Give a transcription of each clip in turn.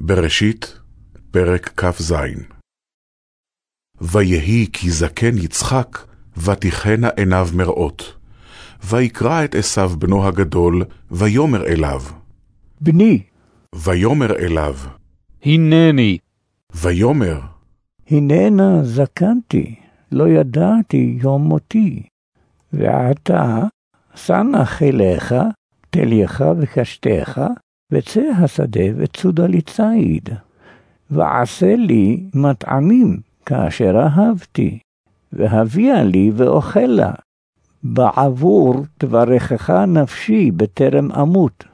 בראשית, פרק כ"ז ויהי כי זקן יצחק, ותכהנה עיניו מראות. ויקרא את עשיו בנו הגדול, ויאמר אליו. בני, ויאמר אליו. הנני. ויאמר. הננה זקנתי, לא ידעתי יום מותי. ועתה, שא חיליך, תלייך וקשתך, וצא השדה וצודה לי ציד. ועשה לי מטעמים כאשר אהבתי, והביאה לי ואוכלה. בעבור תברכך נפשי בטרם אמות.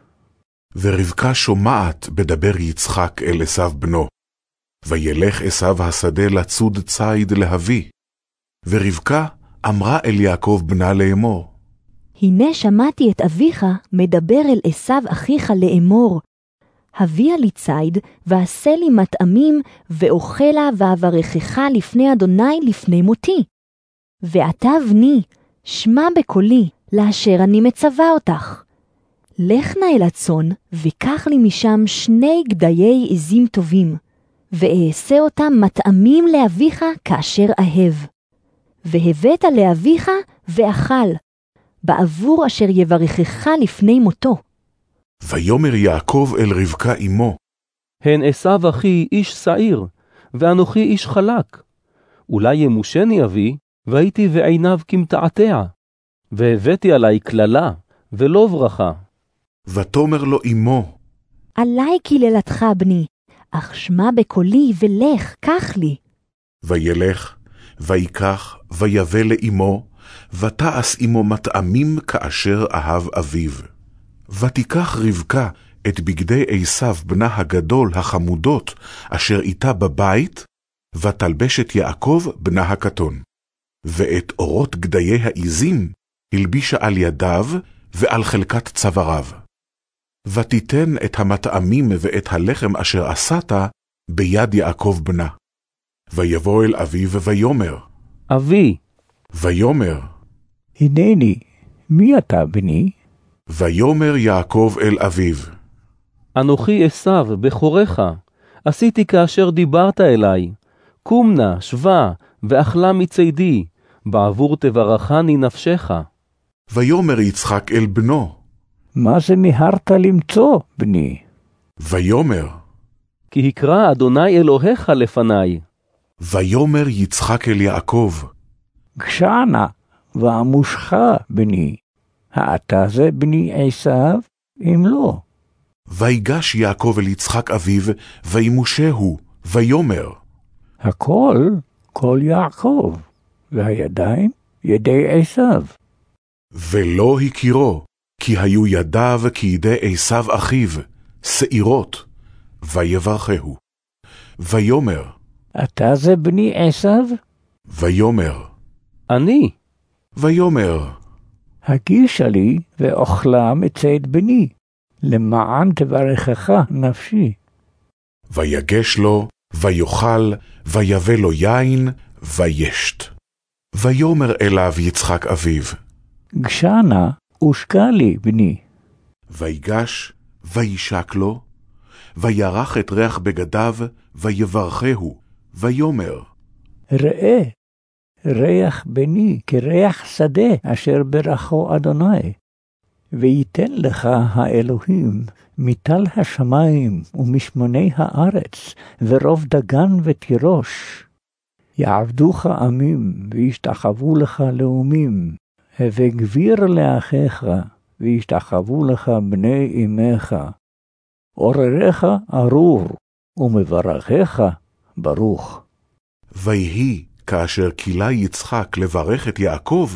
ורבקה שומעת בדבר יצחק אל עשיו בנו. וילך עשיו השדה לצוד ציד להביא. ורבקה אמרה אל יעקב בנה לאמור. הנה שמעתי את אביך מדבר אל עשיו אחיך לאמור. הביאה לי ציד, ועשה לי מטעמים, ואוכלה ואברכך לפני אדוני לפני מותי. ועתה בני, שמע בקולי, לאשר אני מצווה אותך. לך נא אל הצאן, וקח לי משם שני גדיי עזים טובים, ואעשה אותם מטעמים לאביך כאשר אהב. והבאת לאביך, ואכל, בעבור אשר יברכך לפני מותו. ויאמר יעקב אל רבקה אמו, הן עשיו אחי איש שעיר, ואנוכי איש חלק. אולי ימושני אבי, והייתי בעיניו כמתעתע. והבאתי עלי קללה, ולא ברכה. ותאמר לו אמו, עלי קללתך, בני, אך שמע בקולי, ולך, קח לי. וילך, ויקח, ויבא לאמו, ותעש עמו מטעמים כאשר אהב אביו. ותיקח רבקה את בגדי עשיו בנה הגדול החמודות, אשר איתה בבית, ותלבש את יעקב בנה הקטון. ואת אורות גדיי העזים הלבישה על ידיו ועל חלקת צוואריו. ותיתן את המטעמים ואת הלחם אשר עשת ביד יעקב בנה. ויבוא אל אביו ויאמר, אבי, ויאמר, הנני, מי אתה בני? ויאמר יעקב אל אביו, אנוכי עשיו, בכורך, עשיתי כאשר דיברת אלי. קום נא, שבה, ואכלה מצידי, בעבור תברכני נפשך. ויאמר יצחק אל בנו, מה זה מיהרת למצוא, בני? ויאמר, כי הקרא אדוני אלוהיך לפניי. ויאמר יצחק אל יעקב, גשע נא, ואמושך, בני. האתה זה בני עשיו, אם לא. ויגש יעקב אל יצחק אביו, וימושהו, ויאמר, הכל, כל יעקב, והידיים, ידי עשיו. ולא הכירו, כי היו ידיו כידי עשיו אחיו, שעירות, ויברכהו. ויאמר, אתה זה בני עשיו? ויאמר, אני, ויאמר, הגישה לי ואוכלה מצאת בני, למען תברכך נפשי. ויגש לו, ויאכל, ויבא לו יין, וישת. ויאמר אליו יצחק אביו, גשע נא ושקע לי, בני. ויגש, וישק לו, וירח את ריח בגדיו, ויברכהו, ויאמר, ראה, ריח בני כריח שדה אשר ברכו אדוני. וייתן לך האלוהים מטל השמיים ומשמוני הארץ, ורוב דגן ותירוש. יעבדוך עמים, וישתחוו לך לאומים, הווה גביר לאחיך, וישתחוו לך בני אמך. עורריך ארור, ומברכך ברוך. ויהי כאשר כילה יצחק לברך את יעקב,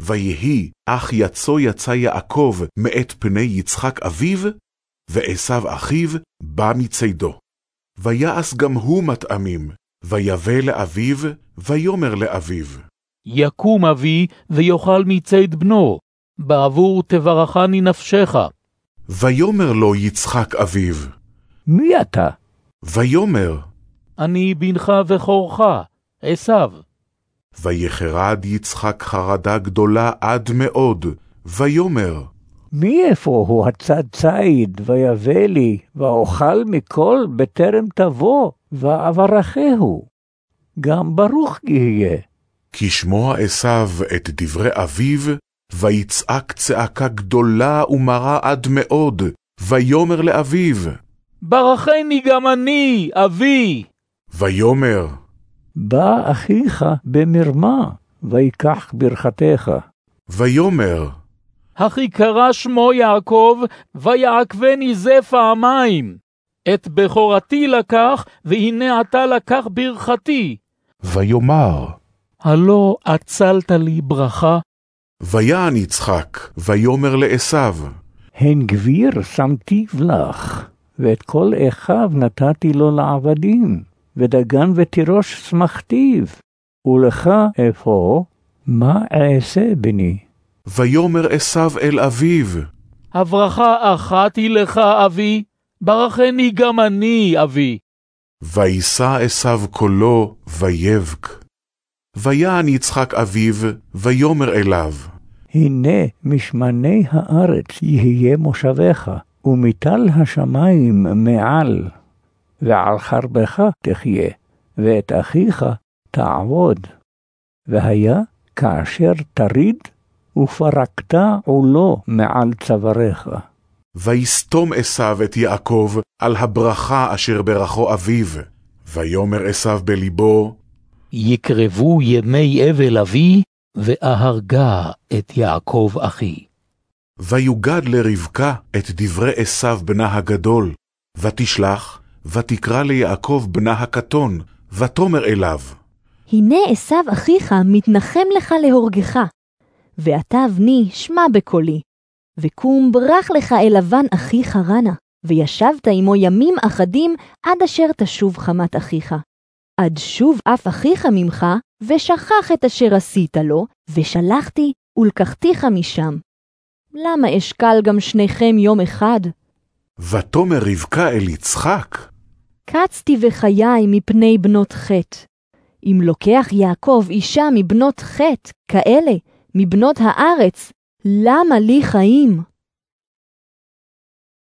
ויהי אך יצו יצא יעקב מאת פני יצחק אביו, ועשו אחיו בא מצידו. ויעש גם הוא מטעמים, ויבא לאביו, ויאמר לאביו. יקום אבי ויאכל מציד בנו, בעבור תברכני נפשך. ויאמר לו יצחק אביו, מי אתה? ויאמר, אני בנך בכורך, עשיו. ויחרד יצחק חרדה גדולה עד מאוד, ויאמר, מי איפה הוא הצד ציד, ויבא לי, ואוכל מכל בטרם תבוא, ואברכהו. גם ברוך יהיה. כי שמוע עשיו את דברי אביו, ויצעק צעקה גדולה ומרה עד מאוד, ויאמר לאביו, ברכני גם אני, אבי. ויאמר, בא אחיך במרמה, ויקח ברכתך. ויאמר, הכי קרא שמו יעקב, ויעקבני זה פעמיים. את בכורתי לקח, והנה אתה לקח ברכתי. ויאמר, הלא עצלת לי ברכה, ויען יצחק, ויאמר לעשיו, הן גביר שמתיו לך, ואת כל אחיו נתתי לו לעבדים, ודגן ותירוש שמחתיו, ולך אפוא, מה אעשה בני? ויאמר עשיו אל אביו, הברכה אחת היא לך, אבי, ברכני גם אני, אבי. וישא עשיו קולו, ויבק. ויען יצחק אביו, ויאמר אליו, הנה משמני הארץ יהיה מושבך, ומטל השמיים מעל, ועל חרבך תחיה, ואת אחיך תעבוד. והיה כאשר תריד, ופרקת עולו מעל צוואריך. ויסתום עשיו את יעקב על הברכה אשר ברכו אביו. ויאמר עשיו בלבו, יקרבו ימי אבל אבי, ואהרגה את יעקב אחי. ויוגד לרבקה את דברי עשיו בנה הגדול, ותשלח, ותקרא ליעקב בנה הקטון, ותאמר אליו, הנה עשיו אחיך מתנחם לך להורגך. ואתה בני שמע בקולי, וקום ברח לך אל לבן אחיך רנה, וישבת עמו ימים אחדים עד אשר תשוב חמת אחיך. עד שוב אף אחיך ממך, ושכח את אשר עשית לו, ושלחתי ולקחתיך משם. למה אשקל גם שניכם יום אחד? ותאמר רבקה אל יצחק, קצתי בחיי מפני בנות חטא. אם לוקח יעקב אישה מבנות חטא, כאלה, מבנות הארץ, למה לי חיים?